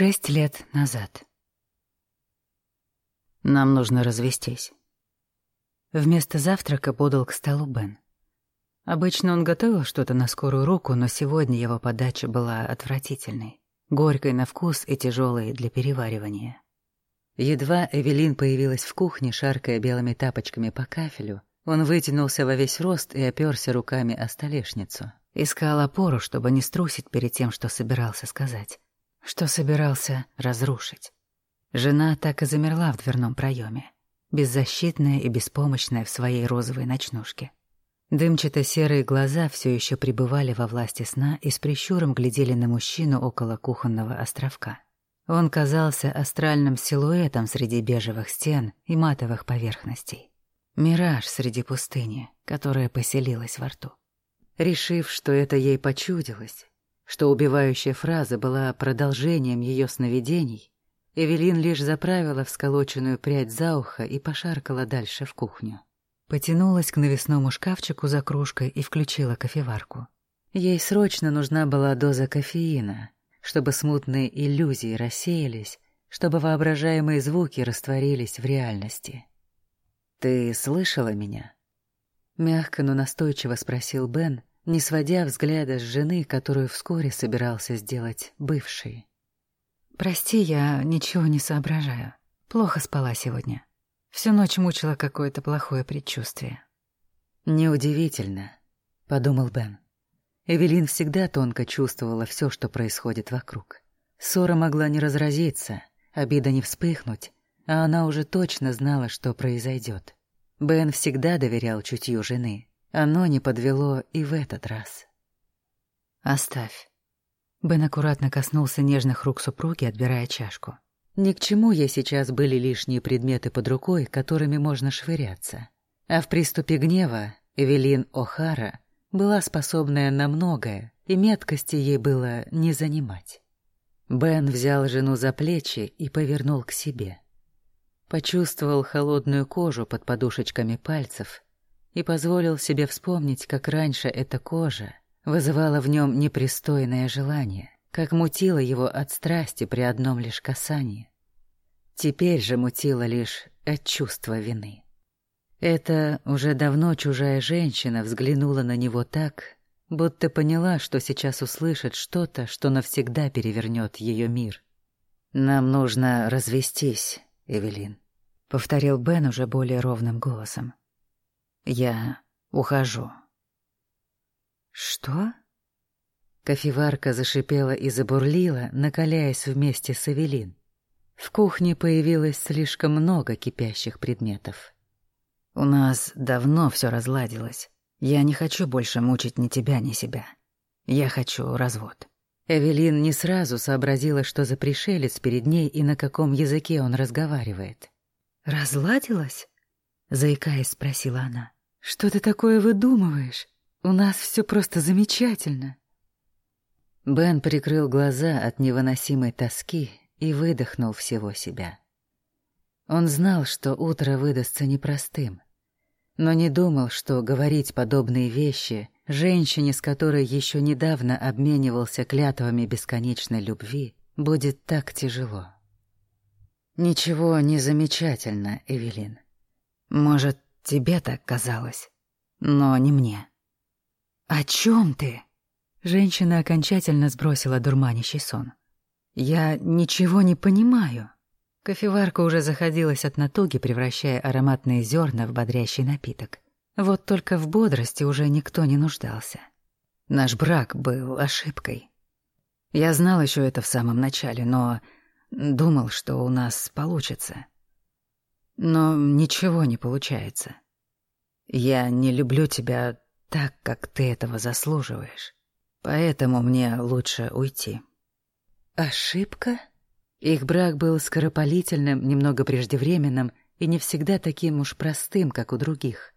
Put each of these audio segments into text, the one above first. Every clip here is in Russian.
Шесть лет назад. Нам нужно развестись. Вместо завтрака подал к столу Бен. Обычно он готовил что-то на скорую руку, но сегодня его подача была отвратительной, горькой на вкус и тяжелой для переваривания. Едва Эвелин появилась в кухне, шаркая белыми тапочками по кафелю, он вытянулся во весь рост и оперся руками о столешницу. Искал опору, чтобы не струсить перед тем, что собирался сказать. Что собирался разрушить. Жена так и замерла в дверном проеме, беззащитная и беспомощная в своей розовой ночнушке. Дымчато-серые глаза все еще пребывали во власти сна и с прищуром глядели на мужчину около кухонного островка. Он казался астральным силуэтом среди бежевых стен и матовых поверхностей. Мираж среди пустыни, которая поселилась во рту. Решив, что это ей почудилось, что убивающая фраза была продолжением ее сновидений, Эвелин лишь заправила всколоченную прядь за ухо и пошаркала дальше в кухню. Потянулась к навесному шкафчику за кружкой и включила кофеварку. Ей срочно нужна была доза кофеина, чтобы смутные иллюзии рассеялись, чтобы воображаемые звуки растворились в реальности. «Ты слышала меня?» Мягко, но настойчиво спросил Бен, не сводя взгляда с жены, которую вскоре собирался сделать бывшей. «Прости, я ничего не соображаю. Плохо спала сегодня. Всю ночь мучила какое-то плохое предчувствие». «Неудивительно», — подумал Бен. Эвелин всегда тонко чувствовала все, что происходит вокруг. Ссора могла не разразиться, обида не вспыхнуть, а она уже точно знала, что произойдет. Бен всегда доверял чутью жены. Оно не подвело и в этот раз. «Оставь. Бен аккуратно коснулся нежных рук супруги, отбирая чашку. Ни к чему ей сейчас были лишние предметы под рукой, которыми можно швыряться. А в приступе гнева Эвелин О'Хара была способная на многое, и меткости ей было не занимать. Бен взял жену за плечи и повернул к себе. Почувствовал холодную кожу под подушечками пальцев и позволил себе вспомнить, как раньше эта кожа вызывало в нем непристойное желание, как мутило его от страсти при одном лишь касании. Теперь же мутило лишь от чувства вины. Эта уже давно чужая женщина взглянула на него так, будто поняла, что сейчас услышит что-то, что навсегда перевернет ее мир. «Нам нужно развестись, Эвелин», — повторил Бен уже более ровным голосом. «Я ухожу». «Что?» Кофеварка зашипела и забурлила, накаляясь вместе с Эвелин. В кухне появилось слишком много кипящих предметов. «У нас давно все разладилось. Я не хочу больше мучить ни тебя, ни себя. Я хочу развод». Эвелин не сразу сообразила, что за пришелец перед ней и на каком языке он разговаривает. «Разладилась?» — заикаясь, спросила она. «Что ты такое выдумываешь? У нас все просто замечательно. Бен прикрыл глаза от невыносимой тоски и выдохнул всего себя. Он знал, что утро выдастся непростым, но не думал, что говорить подобные вещи женщине, с которой еще недавно обменивался клятвами бесконечной любви, будет так тяжело. Ничего не замечательно, Эвелин. Может, тебе так казалось, но не мне. «О чем ты?» Женщина окончательно сбросила дурманящий сон. «Я ничего не понимаю». Кофеварка уже заходилась от натуги, превращая ароматные зерна в бодрящий напиток. Вот только в бодрости уже никто не нуждался. Наш брак был ошибкой. Я знал еще это в самом начале, но думал, что у нас получится. Но ничего не получается. Я не люблю тебя так, как ты этого заслуживаешь. Поэтому мне лучше уйти». «Ошибка?» Их брак был скоропалительным, немного преждевременным и не всегда таким уж простым, как у других.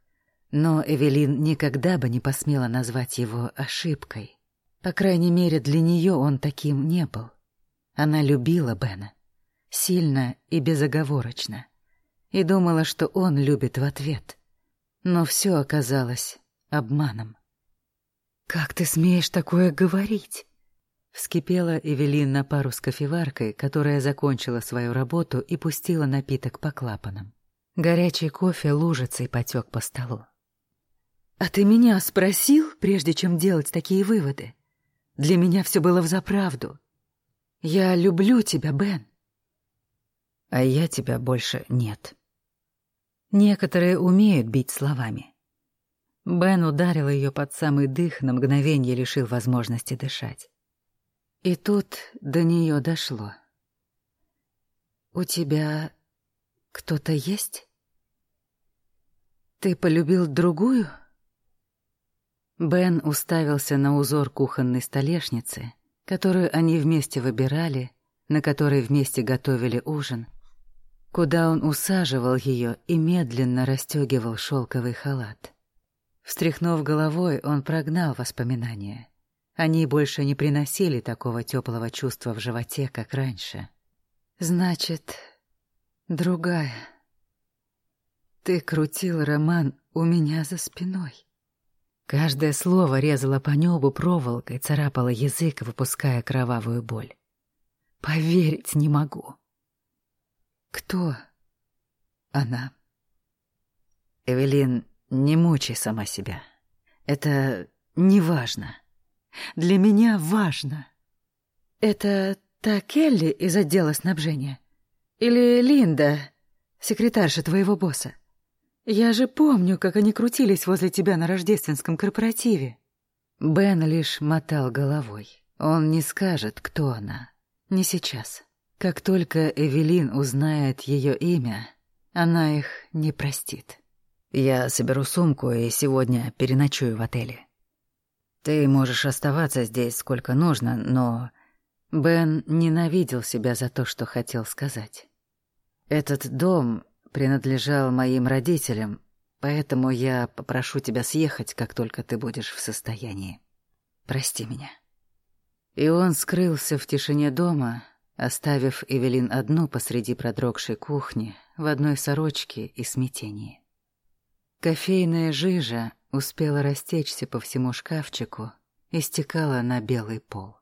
Но Эвелин никогда бы не посмела назвать его ошибкой. По крайней мере, для нее он таким не был. Она любила Бена. Сильно и безоговорочно. И думала, что он любит в ответ. Но все оказалось обманом. «Как ты смеешь такое говорить?» Вскипела Эвелин на пару с кофеваркой, которая закончила свою работу и пустила напиток по клапанам. Горячий кофе лужицей потек по столу. «А ты меня спросил, прежде чем делать такие выводы? Для меня все было взаправду. Я люблю тебя, Бен». «А я тебя больше нет». Некоторые умеют бить словами. Бен ударил ее под самый дых, на мгновение лишил возможности дышать. И тут до нее дошло. «У тебя кто-то есть? Ты полюбил другую?» Бен уставился на узор кухонной столешницы, которую они вместе выбирали, на которой вместе готовили ужин, куда он усаживал ее и медленно расстегивал шелковый халат. Встряхнув головой, он прогнал воспоминания. Они больше не приносили такого теплого чувства в животе, как раньше. Значит, другая. Ты крутил роман у меня за спиной. Каждое слово резало по небу проволокой, царапало язык, выпуская кровавую боль. Поверить не могу. Кто она? Эвелин, не мучай сама себя. Это не важно. Для меня важно. Это та Келли из отдела снабжения? Или Линда, секретарша твоего босса? Я же помню, как они крутились возле тебя на рождественском корпоративе. Бен лишь мотал головой. Он не скажет, кто она. Не сейчас. Как только Эвелин узнает ее имя, она их не простит. Я соберу сумку и сегодня переночую в отеле. Ты можешь оставаться здесь сколько нужно, но... Бен ненавидел себя за то, что хотел сказать. Этот дом принадлежал моим родителям, поэтому я попрошу тебя съехать, как только ты будешь в состоянии. Прости меня. И он скрылся в тишине дома, оставив Эвелин одну посреди продрогшей кухни, в одной сорочке и смятении. Кофейная жижа успела растечься по всему шкафчику и стекала на белый пол.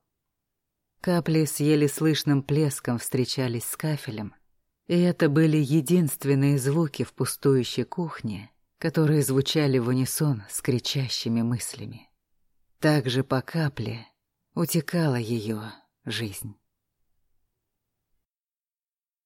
Капли с еле слышным плеском встречались с кафелем, и это были единственные звуки в пустующей кухне, которые звучали в унисон с кричащими мыслями. Так же по капле утекала ее жизнь.